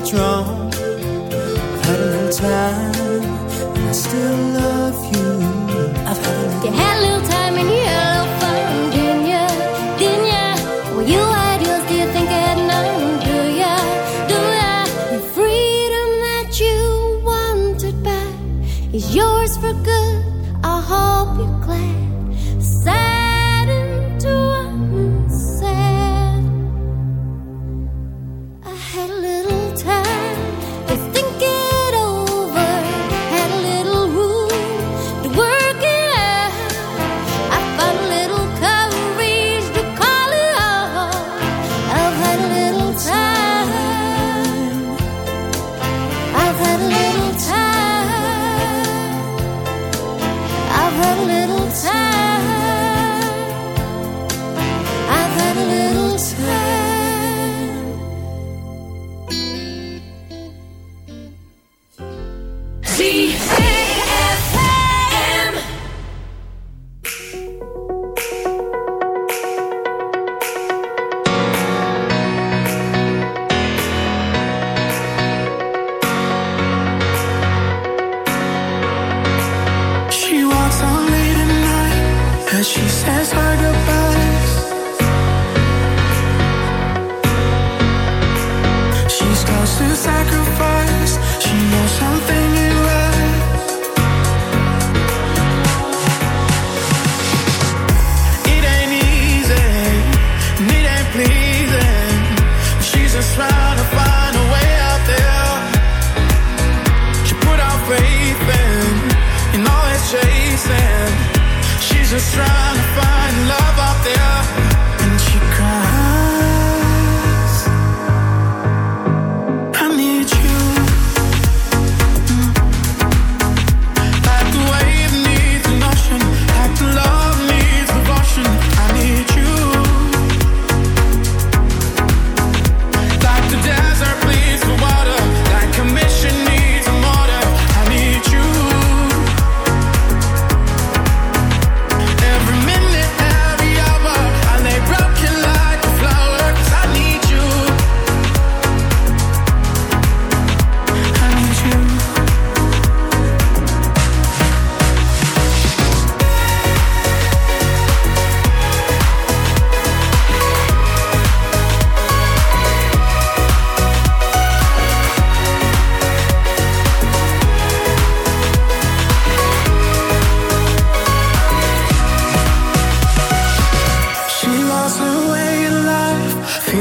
what's wrong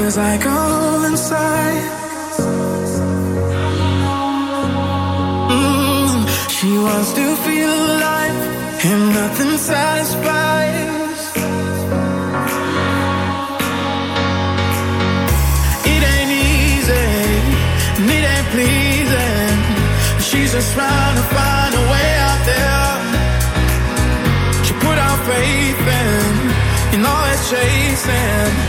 as I go inside. Mm, she wants to feel alive, and nothing satisfies. It ain't easy, and it ain't pleasing. She's just trying to find a way out there. She put her faith in, in all it's chasing.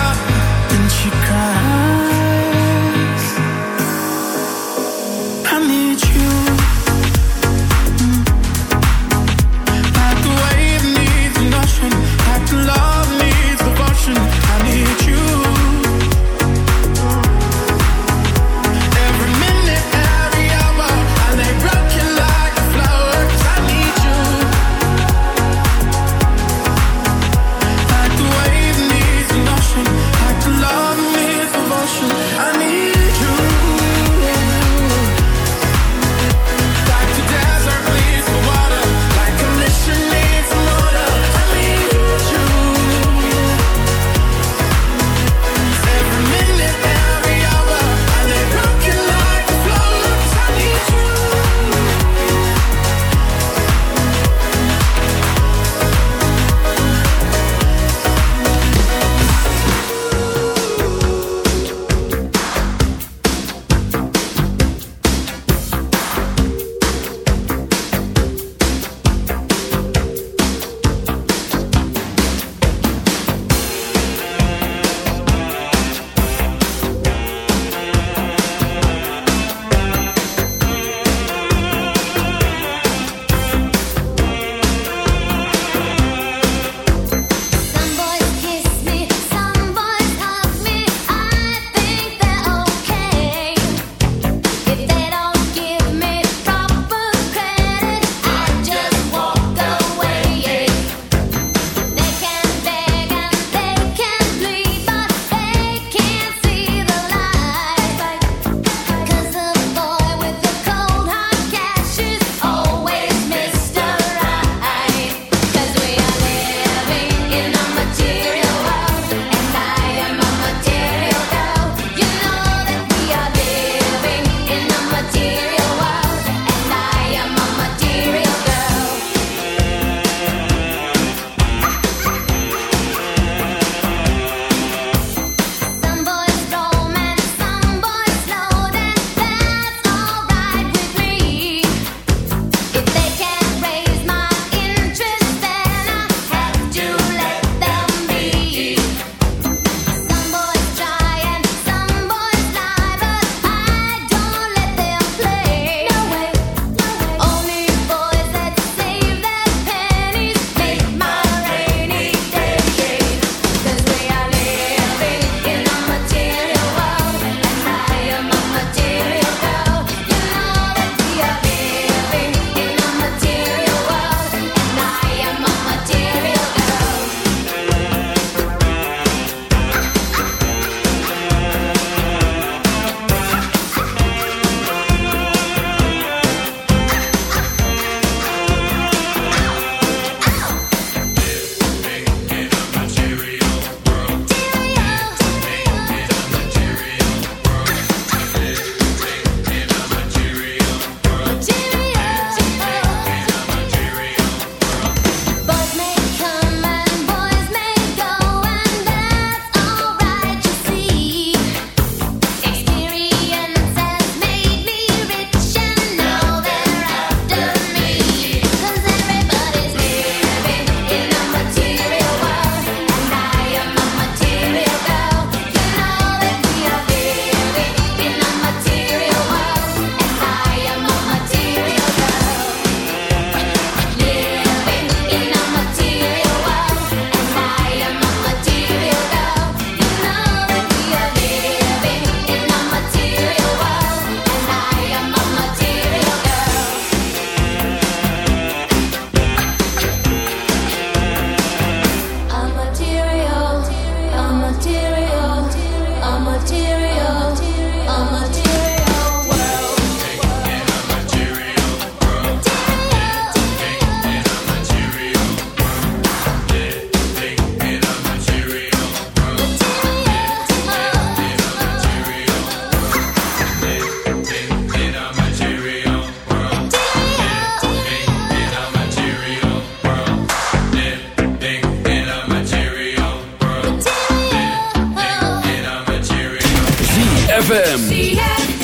FM.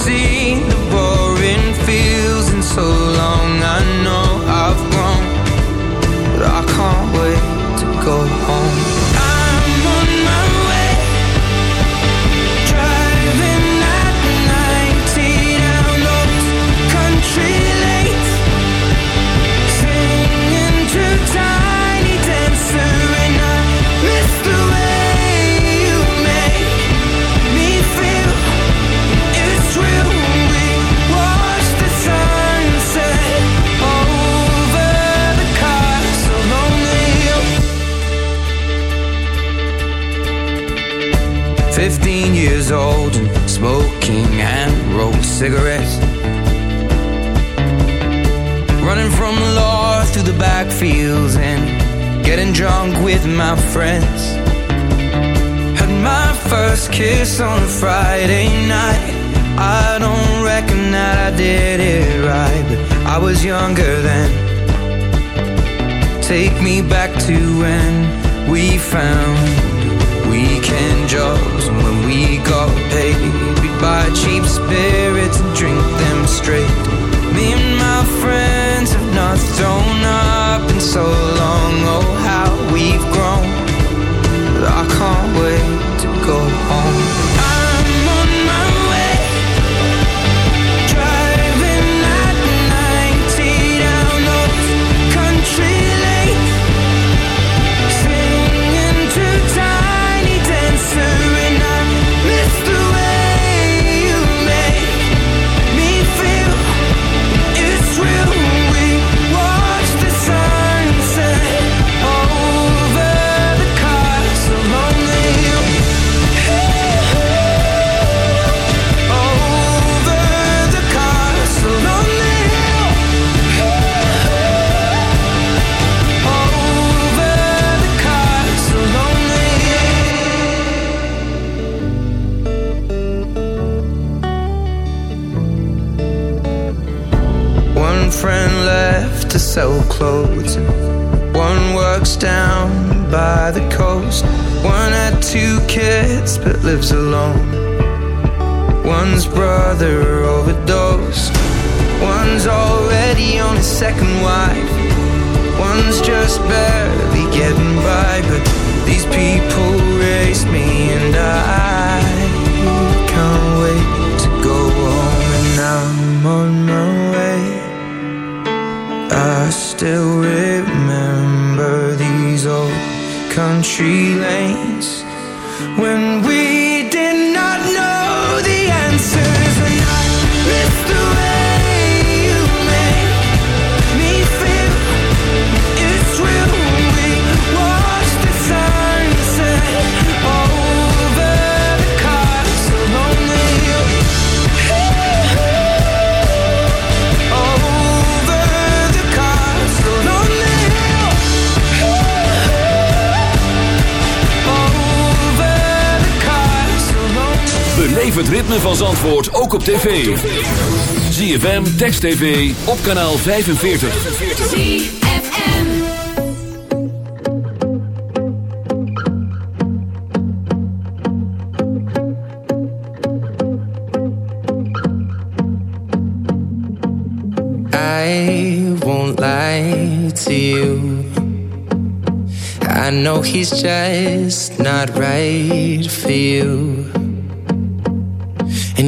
see. ZFM Text TV op kanaal 45. ZFM. I won't lie to you. I know he's just not right for you.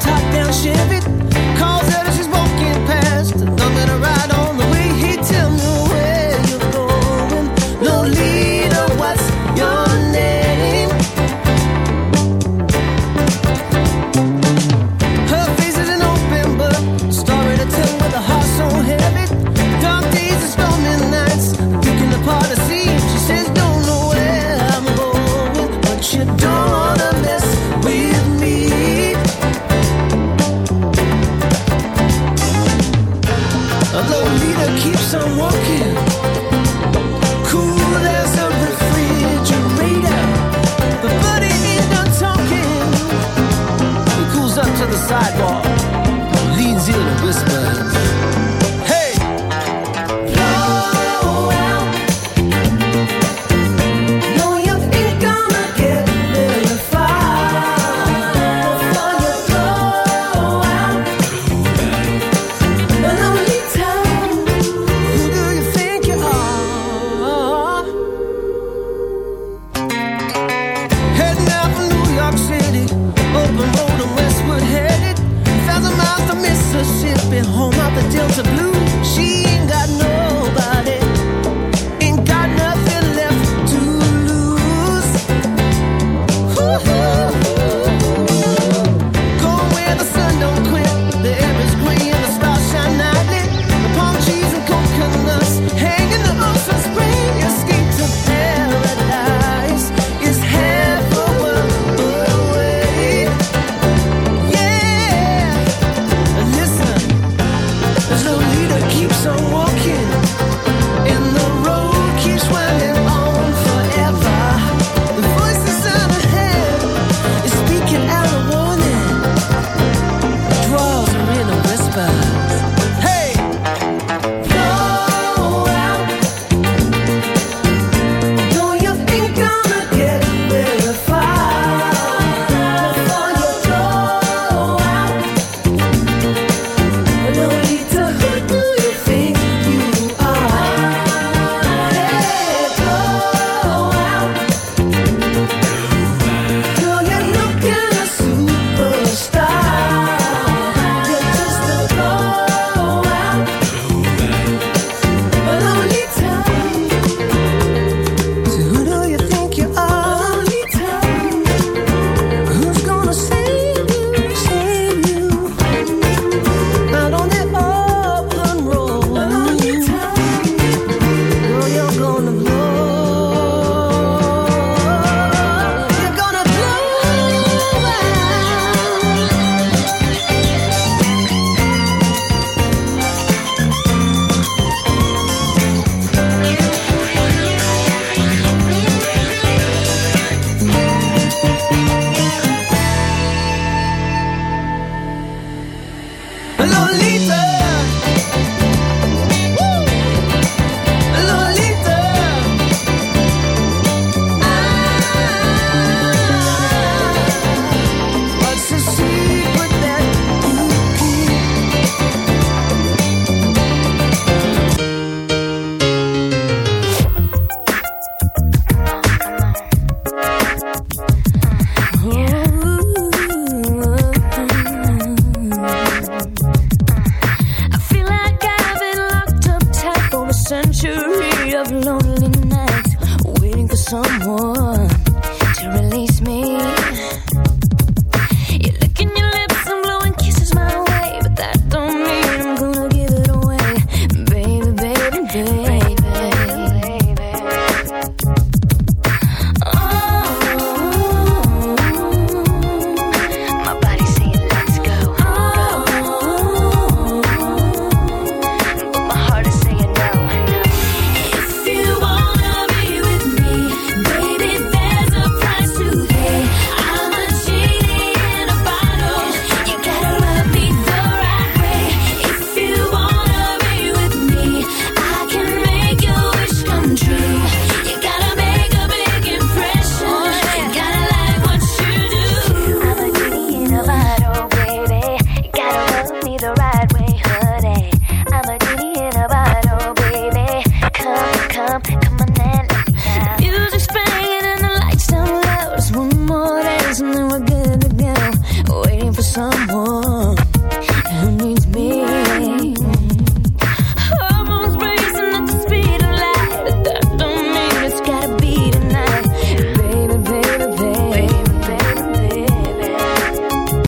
century of lonely